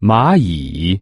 蚂蚁。